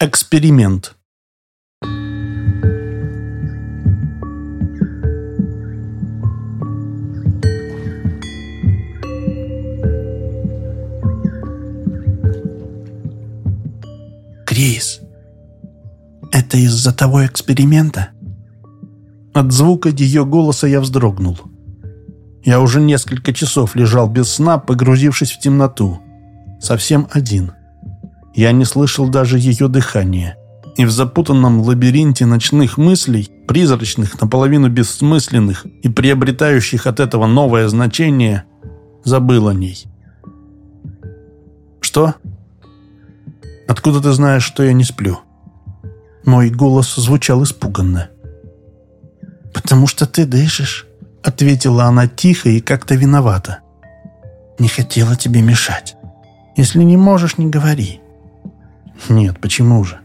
Эксперимент. Крис, это из-за того эксперимента? От звука ее голоса я вздрогнул. Я уже несколько часов лежал без сна, погрузившись в темноту. Совсем один. Я не слышал даже ее дыхания. И в запутанном лабиринте ночных мыслей, призрачных, наполовину бессмысленных и приобретающих от этого новое значение, забыл о ней. «Что? Откуда ты знаешь, что я не сплю?» Мой голос звучал испуганно. «Потому что ты дышишь», — ответила она тихо и как-то виновата. «Не хотела тебе мешать. Если не можешь, не говори». «Нет, почему же?»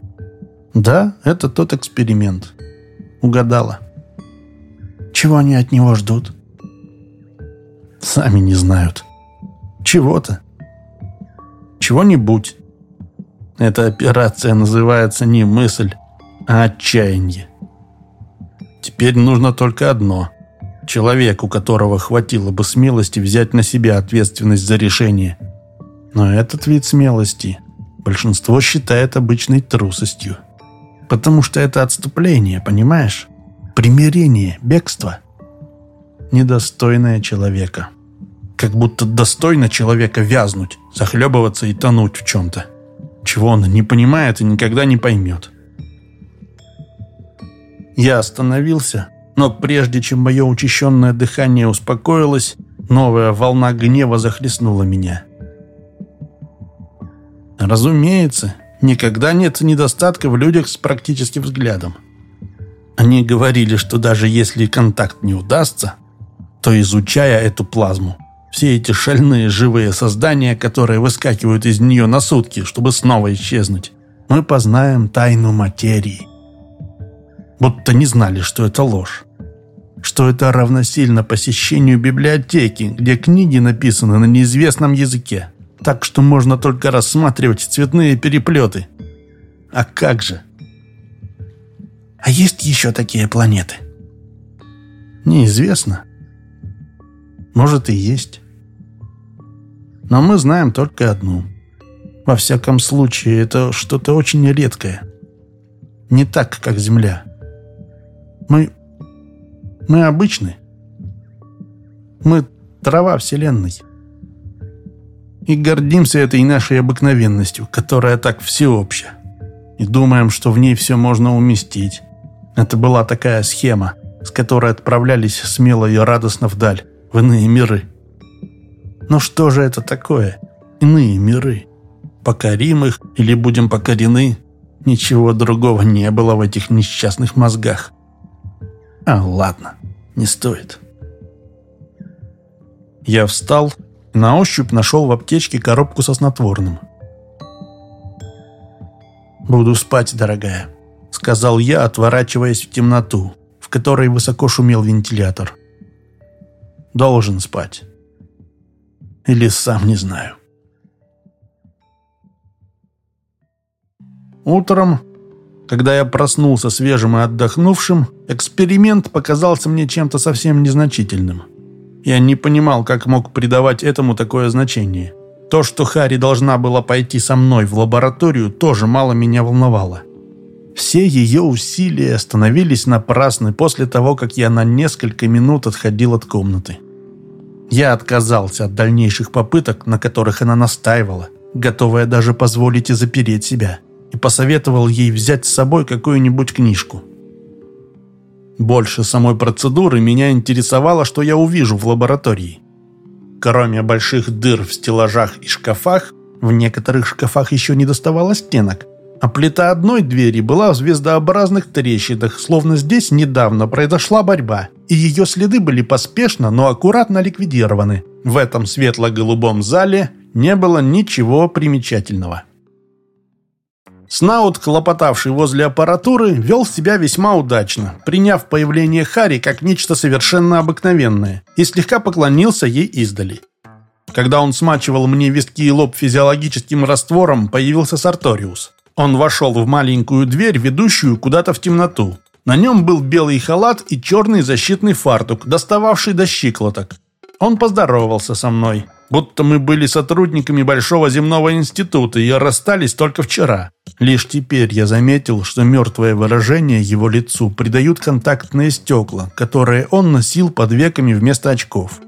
«Да, это тот эксперимент. Угадала». «Чего они от него ждут?» «Сами не знают. Чего-то. Чего-нибудь. Эта операция называется не мысль, а отчаяние. Теперь нужно только одно. Человек, у которого хватило бы смелости взять на себя ответственность за решение. Но этот вид смелости большинство считает обычной трусостью. Потому что это отступление, понимаешь? Примирение, бегство. Недостойное человека. Как будто достойно человека вязнуть, захлебываться и тонуть в чем-то. Чего он не понимает и никогда не поймет. Я остановился, но прежде чем мое учащенное дыхание успокоилось, новая волна гнева захлестнула меня. Разумеется, никогда нет недостатка в людях с практическим взглядом. Они говорили, что даже если контакт не удастся, то изучая эту плазму, все эти шальные живые создания, которые выскакивают из нее на сутки, чтобы снова исчезнуть, мы познаем тайну материи будто не знали, что это ложь. Что это равносильно посещению библиотеки, где книги написаны на неизвестном языке, так что можно только рассматривать цветные переплеты. А как же? А есть еще такие планеты? Неизвестно. Может и есть. Но мы знаем только одну. Во всяком случае, это что-то очень редкое. Не так, как Земля. Мы... мы обычны. Мы трава Вселенной. И гордимся этой нашей обыкновенностью, которая так всеобща. И думаем, что в ней все можно уместить. Это была такая схема, с которой отправлялись смело и радостно вдаль, в иные миры. Но что же это такое? Иные миры. Покорим их или будем покорены? Ничего другого не было в этих несчастных мозгах. А, ладно, не стоит. Я встал на ощупь нашел в аптечке коробку со снотворным. «Буду спать, дорогая», — сказал я, отворачиваясь в темноту, в которой высоко шумел вентилятор. «Должен спать. Или сам не знаю». Утром когда я проснулся свежим и отдохнувшим, эксперимент показался мне чем-то совсем незначительным. Я не понимал, как мог придавать этому такое значение. То, что Хари должна была пойти со мной в лабораторию, тоже мало меня волновало. Все ее усилия становились напрасны после того, как я на несколько минут отходил от комнаты. Я отказался от дальнейших попыток, на которых она настаивала, готовая даже позволить и запереть себя и посоветовал ей взять с собой какую-нибудь книжку. Больше самой процедуры меня интересовало, что я увижу в лаборатории. Кроме больших дыр в стеллажах и шкафах, в некоторых шкафах еще не доставало стенок, а плита одной двери была в звездообразных трещинах, словно здесь недавно произошла борьба, и ее следы были поспешно, но аккуратно ликвидированы. В этом светло-голубом зале не было ничего примечательного. Снаут, хлопотавший возле аппаратуры, вел себя весьма удачно, приняв появление Хари как нечто совершенно обыкновенное и слегка поклонился ей издали. Когда он смачивал мне виски и лоб физиологическим раствором, появился Сарториус. Он вошел в маленькую дверь, ведущую куда-то в темноту. На нем был белый халат и черный защитный фартук, достававший до щиколоток. Он поздоровался со мной, будто мы были сотрудниками Большого земного института и расстались только вчера. Лишь теперь я заметил, что мертвое выражение его лицу придают контактные стекла, которые он носил под веками вместо очков.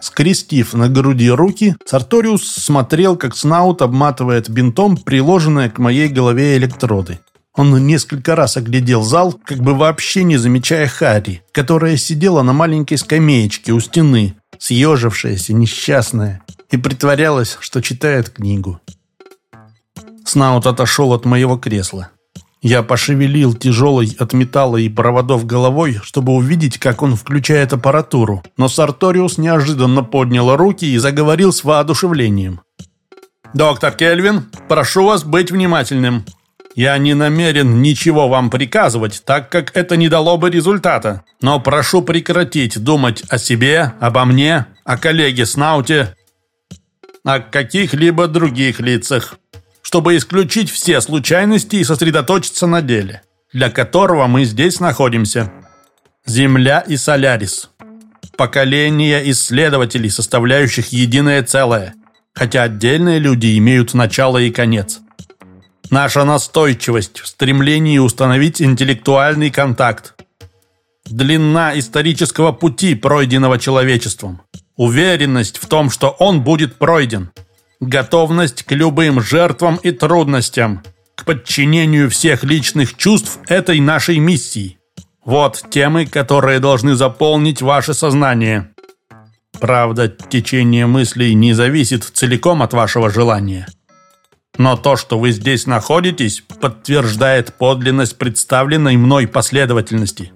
Скрестив на груди руки, Сарториус смотрел, как Снаут обматывает бинтом приложенные к моей голове электроды. Он несколько раз оглядел зал, как бы вообще не замечая Харри, которая сидела на маленькой скамеечке у стены, съежившаяся, несчастная, и притворялась, что читает книгу. Снаут отошел от моего кресла. Я пошевелил тяжелой от металла и проводов головой, чтобы увидеть, как он включает аппаратуру, но Сарториус неожиданно поднял руки и заговорил с воодушевлением. «Доктор Кельвин, прошу вас быть внимательным. Я не намерен ничего вам приказывать, так как это не дало бы результата. Но прошу прекратить думать о себе, обо мне, о коллеге Снауте, о каких-либо других лицах чтобы исключить все случайности и сосредоточиться на деле, для которого мы здесь находимся. Земля и Солярис. Поколения исследователей, составляющих единое целое, хотя отдельные люди имеют начало и конец. Наша настойчивость в стремлении установить интеллектуальный контакт. Длина исторического пути, пройденного человечеством. Уверенность в том, что он будет пройден – готовность к любым жертвам и трудностям, к подчинению всех личных чувств этой нашей миссии. Вот темы, которые должны заполнить ваше сознание. Правда, течение мыслей не зависит целиком от вашего желания. Но то, что вы здесь находитесь, подтверждает подлинность представленной мной последовательности.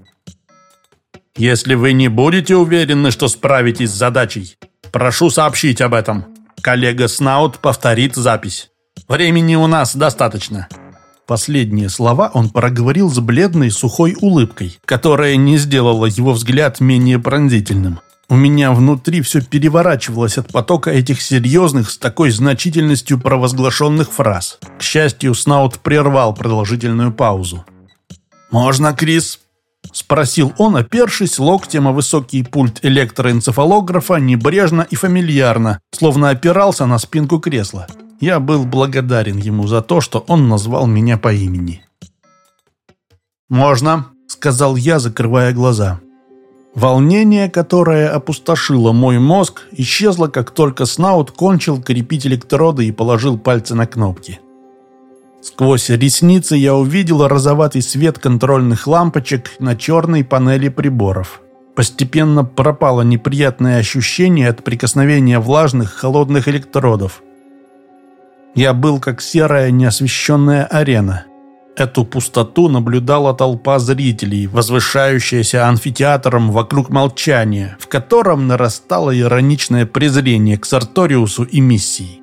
Если вы не будете уверены, что справитесь с задачей, прошу сообщить об этом. Коллега Снаут повторит запись. Времени у нас достаточно. Последние слова он проговорил с бледной сухой улыбкой, которая не сделала его взгляд менее пронзительным. У меня внутри все переворачивалось от потока этих серьезных с такой значительностью провозглашенных фраз. К счастью, Снаут прервал продолжительную паузу. «Можно, Крис?» — спросил он, опершись локтем о высокий пульт электроэнцефалографа небрежно и фамильярно, словно опирался на спинку кресла. Я был благодарен ему за то, что он назвал меня по имени. «Можно», — сказал я, закрывая глаза. Волнение, которое опустошило мой мозг, исчезло, как только Снаут кончил крепить электроды и положил пальцы на кнопки. Сквозь ресницы я увидел розоватый свет контрольных лампочек на черной панели приборов. Постепенно пропало неприятное ощущение от прикосновения влажных, холодных электродов. Я был как серая неосвещенная арена. Эту пустоту наблюдала толпа зрителей, возвышающаяся амфитеатром вокруг молчания, в котором нарастало ироничное презрение к Сарториусу и миссии.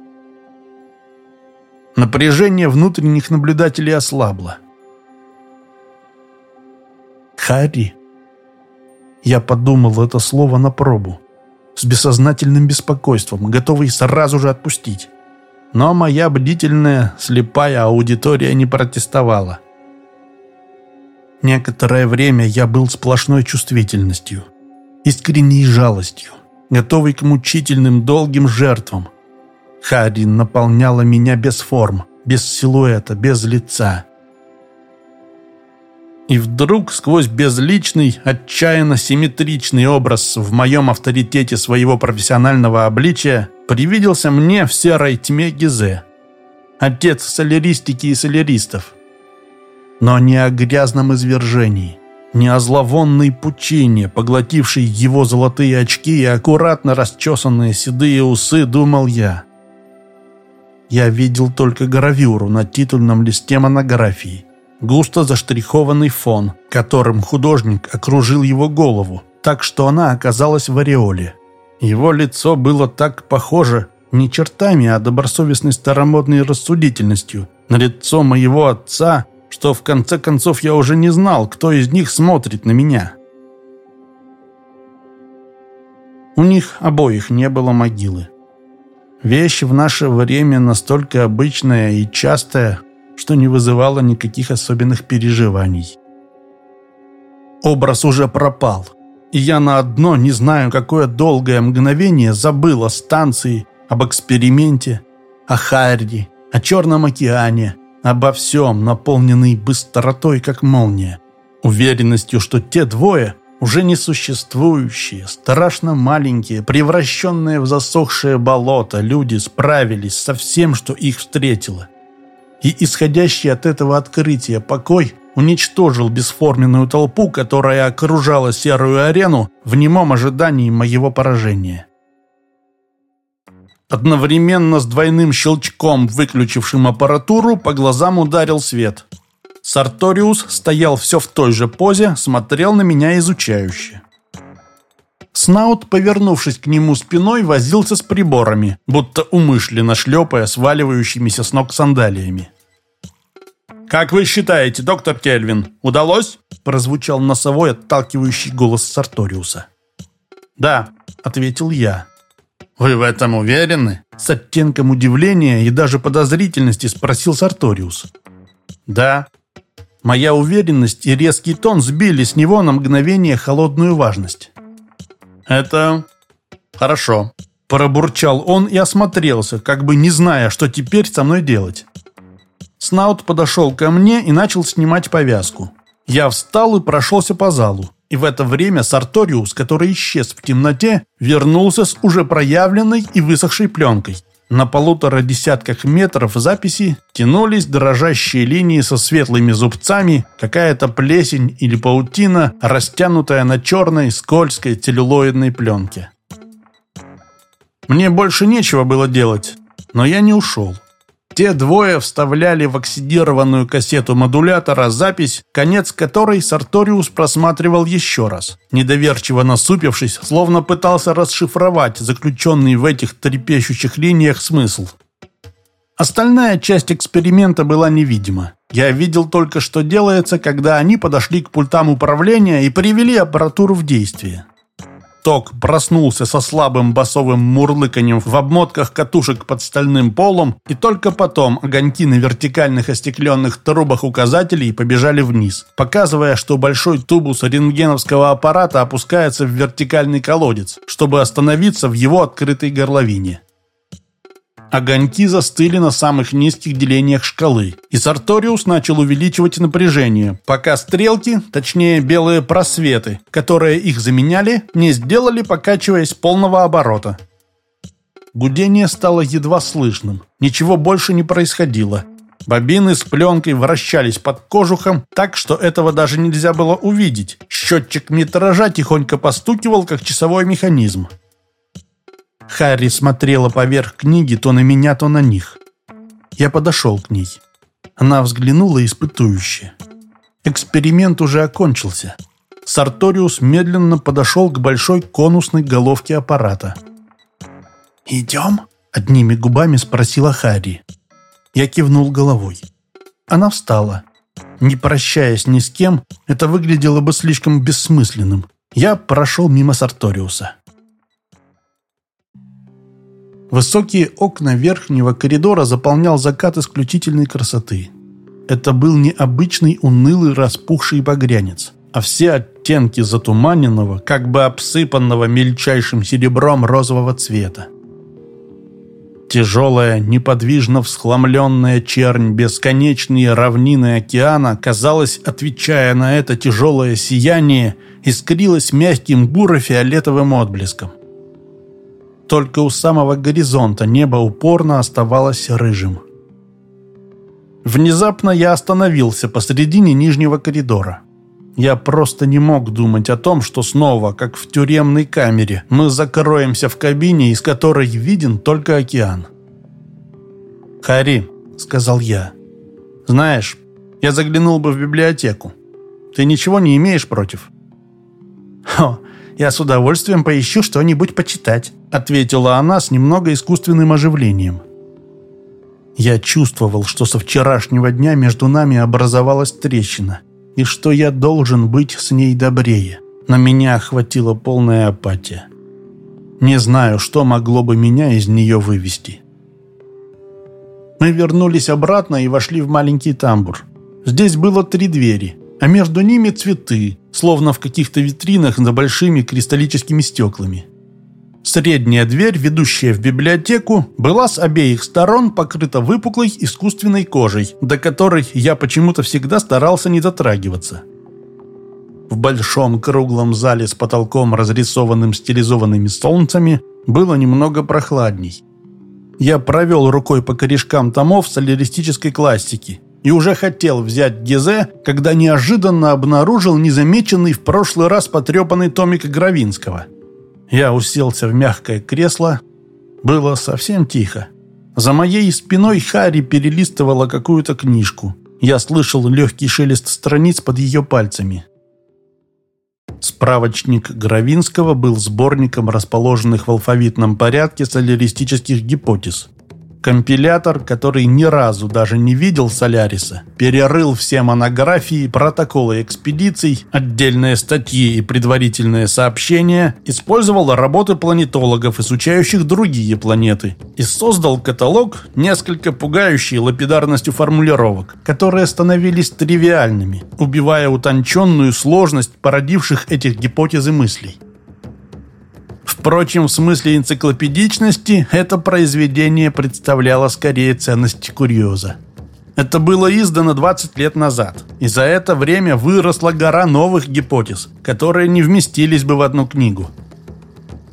Напряжение внутренних наблюдателей ослабло. «Харри?» Я подумал это слово на пробу, с бессознательным беспокойством, готовый сразу же отпустить. Но моя бдительная, слепая аудитория не протестовала. Некоторое время я был сплошной чувствительностью, искренней жалостью, готовый к мучительным долгим жертвам, Харри наполняла меня без форм, без силуэта, без лица. И вдруг сквозь безличный, отчаянно симметричный образ в моем авторитете своего профессионального обличия привиделся мне в серой тьме Гизе. Отец соляристики и соляристов. Но не о грязном извержении, не о зловонной пучине, поглотившей его золотые очки и аккуратно расчесанные седые усы, думал я. Я видел только гравюру на титульном листе монографии. Густо заштрихованный фон, которым художник окружил его голову, так что она оказалась в ореоле. Его лицо было так похоже не чертами, а добросовестной старомодной рассудительностью на лицо моего отца, что в конце концов я уже не знал, кто из них смотрит на меня. У них обоих не было могилы. Вещь в наше время настолько обычная и частая, что не вызывало никаких особенных переживаний. Образ уже пропал, и я на одно, не знаю, какое долгое мгновение забыл о станции, об эксперименте, о Харри, о Черном океане, обо всем, наполненный быстротой, как молния, уверенностью, что те двое уже несуществующие, страшно маленькие, превращенные в засохшее болото, люди справились со всем, что их встретило. И исходящий от этого открытия покой уничтожил бесформенную толпу, которая окружала серую арену в немом ожидании моего поражения. Одновременно с двойным щелчком, выключившим аппаратуру, по глазам ударил свет – Сарториус стоял все в той же позе, смотрел на меня изучающе. Снаут, повернувшись к нему спиной, возился с приборами, будто умышленно шлепая сваливающимися с ног сандалиями. «Как вы считаете, доктор Кельвин, удалось?» прозвучал носовой отталкивающий голос Сарториуса. «Да», — ответил я. «Вы в этом уверены?» С оттенком удивления и даже подозрительности спросил Сарториус. «Да», Моя уверенность и резкий тон сбили с него на мгновение холодную важность. «Это хорошо», – пробурчал он и осмотрелся, как бы не зная, что теперь со мной делать. Снаут подошел ко мне и начал снимать повязку. Я встал и прошелся по залу. И в это время Сарториус, который исчез в темноте, вернулся с уже проявленной и высохшей пленкой. На полутора десятках метров записи тянулись дрожащие линии со светлыми зубцами, какая-то плесень или паутина, растянутая на черной скользкой целлюлоидной пленке. Мне больше нечего было делать, но я не ушел. Те двое вставляли в оксидированную кассету модулятора запись, конец которой Сарториус просматривал еще раз, недоверчиво насупившись, словно пытался расшифровать заключенный в этих трепещущих линиях смысл. Остальная часть эксперимента была невидима. Я видел только, что делается, когда они подошли к пультам управления и привели аппаратуру в действие. Ток проснулся со слабым басовым мурлыканьем в обмотках катушек под стальным полом, и только потом огоньки на вертикальных остекленных трубах указателей побежали вниз, показывая, что большой тубус рентгеновского аппарата опускается в вертикальный колодец, чтобы остановиться в его открытой горловине. Огоньки застыли на самых низких делениях шкалы, и Сарториус начал увеличивать напряжение, пока стрелки, точнее белые просветы, которые их заменяли, не сделали, покачиваясь полного оборота. Гудение стало едва слышным, ничего больше не происходило. Бобины с пленкой вращались под кожухом, так что этого даже нельзя было увидеть. Счетчик метража тихонько постукивал, как часовой механизм. Харри смотрела поверх книги то на меня, то на них. Я подошел к ней. Она взглянула испытующе. Эксперимент уже окончился. Сарториус медленно подошел к большой конусной головке аппарата. «Идем?» – одними губами спросила Харри. Я кивнул головой. Она встала. Не прощаясь ни с кем, это выглядело бы слишком бессмысленным. Я прошел мимо Сарториуса. Высокие окна верхнего коридора заполнял закат исключительной красоты. Это был не обычный унылый распухший багрянец, а все оттенки затуманенного, как бы обсыпанного мельчайшим серебром розового цвета. Тяжелая, неподвижно всхламленная чернь, бесконечные равнины океана, казалось, отвечая на это тяжелое сияние, искрилась мягким буро-фиолетовым отблеском. Только у самого горизонта небо упорно оставалось рыжим. Внезапно я остановился посредине нижнего коридора. Я просто не мог думать о том, что снова, как в тюремной камере, мы закроемся в кабине, из которой виден только океан. «Хари», — сказал я, — «знаешь, я заглянул бы в библиотеку. Ты ничего не имеешь против?» «Хо, я с удовольствием поищу что-нибудь почитать», ответила она с немного искусственным оживлением. Я чувствовал, что со вчерашнего дня между нами образовалась трещина, и что я должен быть с ней добрее. На меня охватила полная апатия. Не знаю, что могло бы меня из нее вывести. Мы вернулись обратно и вошли в маленький тамбур. Здесь было три двери, а между ними цветы, словно в каких-то витринах за большими кристаллическими стеклами. Средняя дверь, ведущая в библиотеку, была с обеих сторон покрыта выпуклой искусственной кожей, до которой я почему-то всегда старался не дотрагиваться. В большом круглом зале с потолком, разрисованным стилизованными солнцами, было немного прохладней. Я провел рукой по корешкам томов соляристической классики и уже хотел взять Гезе, когда неожиданно обнаружил незамеченный в прошлый раз потрепанный томик Гравинского. Я уселся в мягкое кресло. Было совсем тихо. За моей спиной Хари перелистывала какую-то книжку. Я слышал легкий шелест страниц под ее пальцами. Справочник Гравинского был сборником расположенных в алфавитном порядке соляристических гипотез. Компилятор, который ни разу даже не видел Соляриса, перерыл все монографии, протоколы экспедиций, отдельные статьи и предварительные сообщения, использовал работы планетологов, изучающих другие планеты, и создал каталог, несколько пугающий лапидарностью формулировок, которые становились тривиальными, убивая утонченную сложность породивших этих гипотез и мыслей. Впрочем, в смысле энциклопедичности это произведение представляло скорее ценность курьеза. Это было издано 20 лет назад, и за это время выросла гора новых гипотез, которые не вместились бы в одну книгу.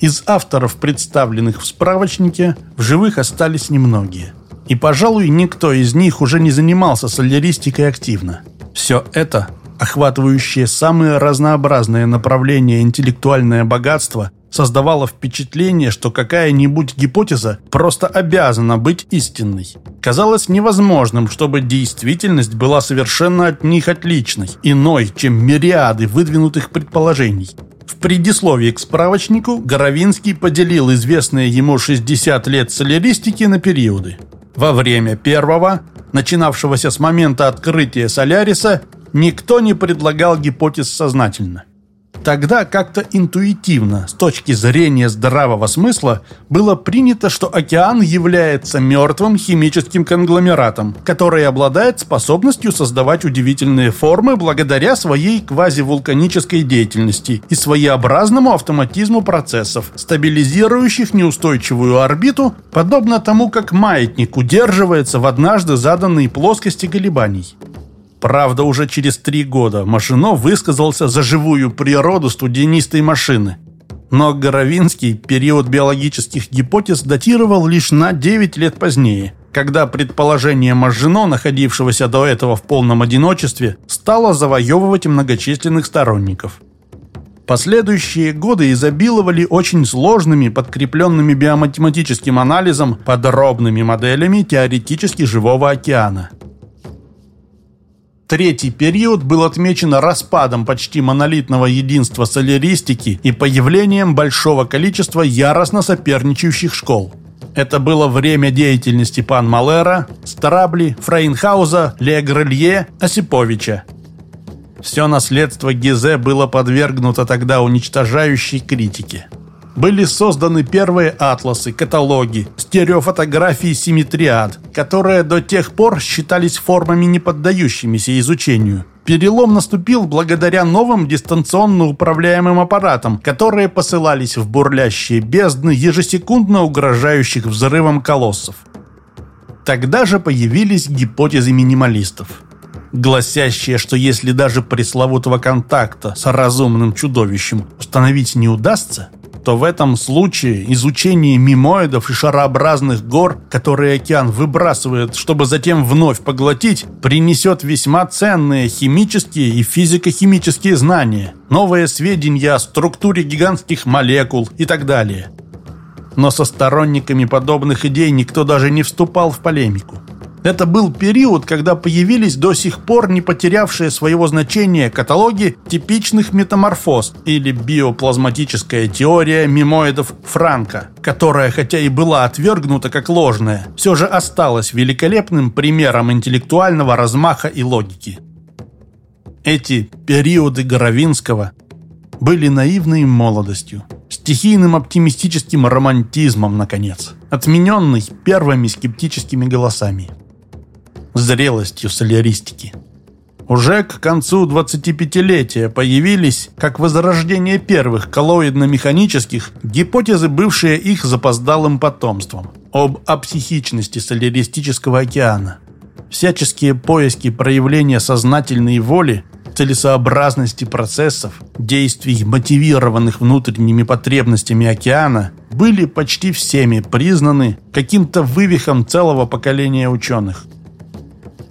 Из авторов, представленных в справочнике, в живых остались немногие. И, пожалуй, никто из них уже не занимался соляристикой активно. Все это, охватывающее самые разнообразные направления интеллектуальное богатство, создавало впечатление, что какая-нибудь гипотеза просто обязана быть истинной. Казалось невозможным, чтобы действительность была совершенно от них отличной, иной, чем мириады выдвинутых предположений. В предисловии к справочнику Горовинский поделил известные ему 60 лет соляристики на периоды. Во время первого, начинавшегося с момента открытия Соляриса, никто не предлагал гипотез сознательно. Тогда как-то интуитивно, с точки зрения здравого смысла, было принято, что океан является мертвым химическим конгломератом, который обладает способностью создавать удивительные формы благодаря своей квазивулканической деятельности и своеобразному автоматизму процессов, стабилизирующих неустойчивую орбиту, подобно тому, как маятник удерживается в однажды заданной плоскости колебаний. Правда, уже через три года Машино высказался за живую природу студенистой машины. Но Горовинский период биологических гипотез датировал лишь на 9 лет позднее, когда предположение Мажино, находившегося до этого в полном одиночестве, стало завоевывать многочисленных сторонников. Последующие годы изобиловали очень сложными, подкрепленными биоматематическим анализом, подробными моделями теоретически живого океана – Третий период был отмечен распадом почти монолитного единства соляристики и появлением большого количества яростно соперничающих школ. Это было время деятельности пан Малера, Страбли, Фрейнхауза, Легрелье, Осиповича. Все наследство Гизе было подвергнуто тогда уничтожающей критике были созданы первые атласы, каталоги, стереофотографии симметриад, которые до тех пор считались формами, не поддающимися изучению. Перелом наступил благодаря новым дистанционно управляемым аппаратам, которые посылались в бурлящие бездны ежесекундно угрожающих взрывом колоссов. Тогда же появились гипотезы минималистов гласящие, что если даже пресловутого контакта с разумным чудовищем установить не удастся, то в этом случае изучение мимоидов и шарообразных гор, которые океан выбрасывает, чтобы затем вновь поглотить, принесет весьма ценные химические и физико-химические знания, новые сведения о структуре гигантских молекул и так далее. Но со сторонниками подобных идей никто даже не вступал в полемику. Это был период, когда появились до сих пор не потерявшие своего значения каталоги типичных метаморфоз или биоплазматическая теория мимоидов Франка, которая, хотя и была отвергнута как ложная, все же осталась великолепным примером интеллектуального размаха и логики. Эти периоды Горовинского были наивной молодостью, стихийным оптимистическим романтизмом, наконец, отмененный первыми скептическими голосами – зрелостью соляристики. Уже к концу 25-летия появились, как возрождение первых коллоидно-механических, гипотезы, бывшие их запоздалым потомством, об апсихичности соляристического океана. Всяческие поиски проявления сознательной воли, целесообразности процессов, действий, мотивированных внутренними потребностями океана, были почти всеми признаны каким-то вывихом целого поколения ученых –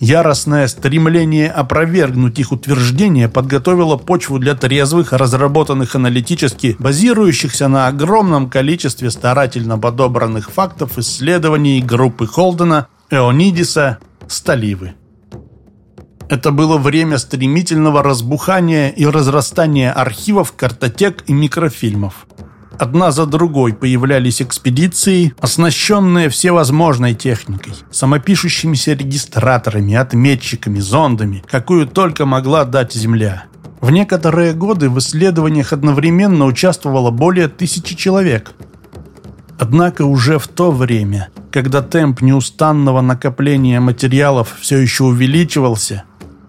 Яростное стремление опровергнуть их утверждения подготовило почву для трезвых, разработанных аналитически, базирующихся на огромном количестве старательно подобранных фактов исследований группы Холдена, Эонидиса, Сталивы. Это было время стремительного разбухания и разрастания архивов, картотек и микрофильмов. Одна за другой появлялись экспедиции, оснащенные всевозможной техникой, самопишущимися регистраторами, отметчиками, зондами, какую только могла дать Земля. В некоторые годы в исследованиях одновременно участвовало более тысячи человек. Однако уже в то время, когда темп неустанного накопления материалов все еще увеличивался,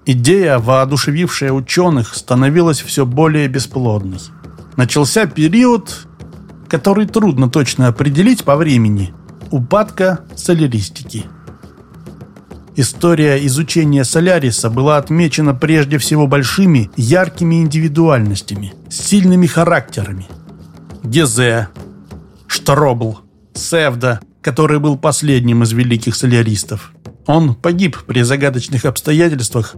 идея, воодушевившая ученых, становилась все более бесплодной. Начался период, который трудно точно определить по времени, упадка соляристики. История изучения Соляриса была отмечена прежде всего большими, яркими индивидуальностями, сильными характерами. Гезе, Штробл, Севда, который был последним из великих соляристов. Он погиб при загадочных обстоятельствах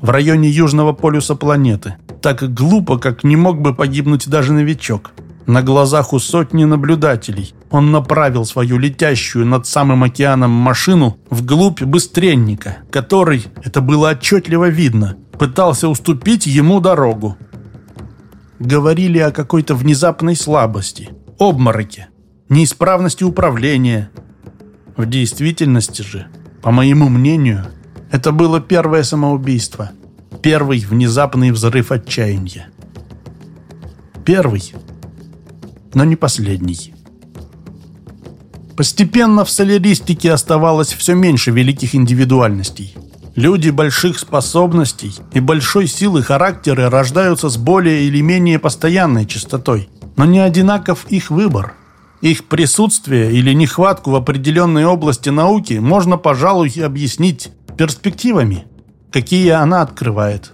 в районе южного полюса планеты. Так глупо, как не мог бы погибнуть даже новичок – на глазах у сотни наблюдателей он направил свою летящую над самым океаном машину вглубь быстренника, который, это было отчетливо видно, пытался уступить ему дорогу. Говорили о какой-то внезапной слабости, обмороке, неисправности управления. В действительности же, по моему мнению, это было первое самоубийство, первый внезапный взрыв отчаяния. Первый – но не последний. Постепенно в соляристике оставалось все меньше великих индивидуальностей. Люди больших способностей и большой силы характера рождаются с более или менее постоянной частотой, но не одинаков их выбор. Их присутствие или нехватку в определенной области науки можно, пожалуй, объяснить перспективами, какие она открывает.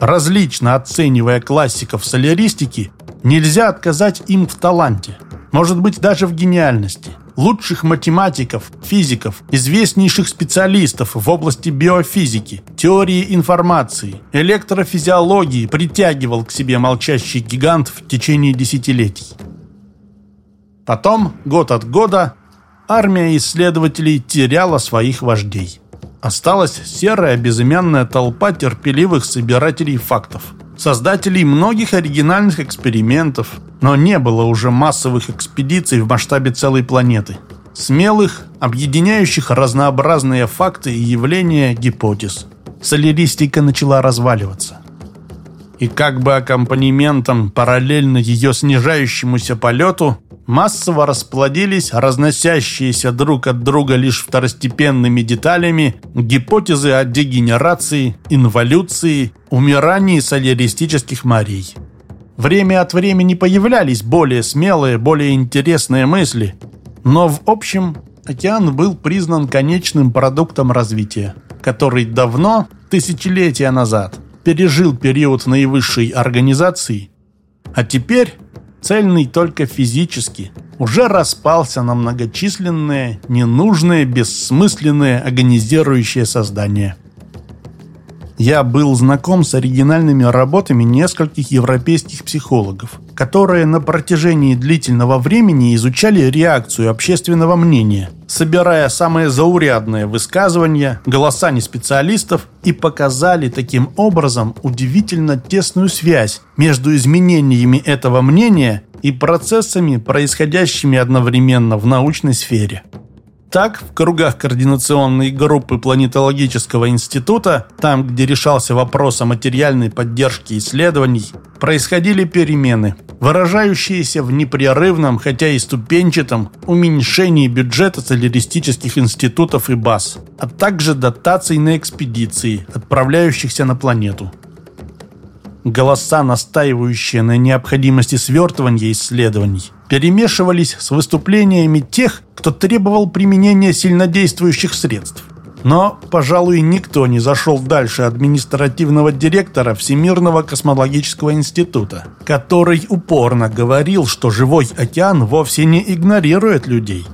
Различно оценивая классиков соляристики, Нельзя отказать им в таланте, может быть даже в гениальности. Лучших математиков, физиков, известнейших специалистов в области биофизики, теории информации, электрофизиологии притягивал к себе молчащий гигант в течение десятилетий. Потом, год от года, армия исследователей теряла своих вождей. Осталась серая безымянная толпа терпеливых собирателей фактов – создателей многих оригинальных экспериментов, но не было уже массовых экспедиций в масштабе целой планеты. Смелых, объединяющих разнообразные факты и явления гипотез. Соляристика начала разваливаться. И как бы аккомпанементом параллельно ее снижающемуся полету массово расплодились разносящиеся друг от друга лишь второстепенными деталями гипотезы о дегенерации, инволюции, умирании соляристических морей. Время от времени появлялись более смелые, более интересные мысли, но в общем океан был признан конечным продуктом развития, который давно, тысячелетия назад, пережил период наивысшей организации, а теперь цельный только физически, уже распался на многочисленные, ненужные, бессмысленные, агонизирующие создания. Я был знаком с оригинальными работами нескольких европейских психологов, которые на протяжении длительного времени изучали реакцию общественного мнения, собирая самые заурядные высказывания, голоса неспециалистов и показали таким образом удивительно тесную связь между изменениями этого мнения и процессами, происходящими одновременно в научной сфере. Так, в кругах координационной группы Планетологического института, там, где решался вопрос о материальной поддержке исследований, происходили перемены, выражающиеся в непрерывном, хотя и ступенчатом, уменьшении бюджета солеристических институтов и баз, а также дотаций на экспедиции, отправляющихся на планету. Голоса, настаивающие на необходимости свертывания исследований, перемешивались с выступлениями тех, кто требовал применения сильнодействующих средств. Но, пожалуй, никто не зашел дальше административного директора Всемирного космологического института, который упорно говорил, что живой океан вовсе не игнорирует людей,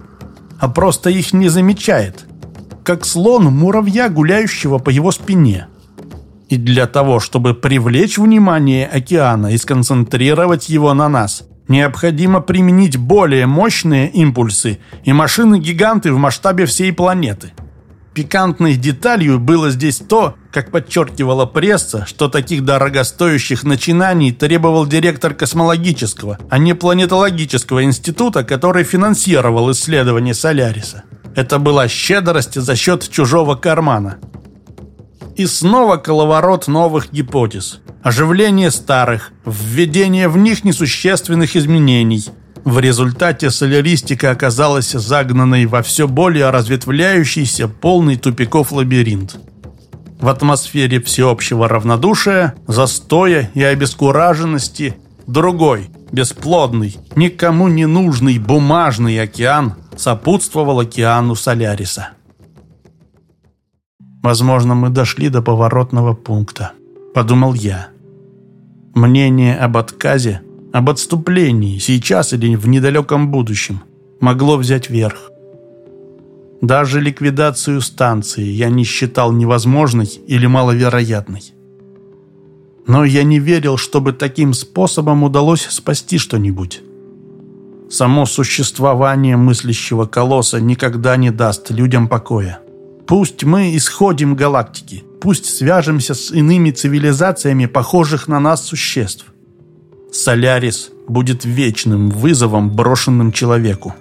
а просто их не замечает, как слон муравья, гуляющего по его спине – и для того, чтобы привлечь внимание океана и сконцентрировать его на нас, необходимо применить более мощные импульсы и машины-гиганты в масштабе всей планеты. Пикантной деталью было здесь то, как подчеркивала пресса, что таких дорогостоящих начинаний требовал директор космологического, а не планетологического института, который финансировал исследования Соляриса. Это была щедрость за счет чужого кармана. И снова коловорот новых гипотез. Оживление старых, введение в них несущественных изменений. В результате соляристика оказалась загнанной во все более разветвляющийся, полный тупиков лабиринт. В атмосфере всеобщего равнодушия, застоя и обескураженности другой, бесплодный, никому не нужный бумажный океан сопутствовал океану Соляриса. Возможно, мы дошли до поворотного пункта, подумал я. Мнение об отказе, об отступлении, сейчас или в недалеком будущем, могло взять верх. Даже ликвидацию станции я не считал невозможной или маловероятной. Но я не верил, чтобы таким способом удалось спасти что-нибудь. Само существование мыслящего колосса никогда не даст людям покоя. Пусть мы исходим галактики, пусть свяжемся с иными цивилизациями, похожих на нас существ. Солярис будет вечным вызовом, брошенным человеку.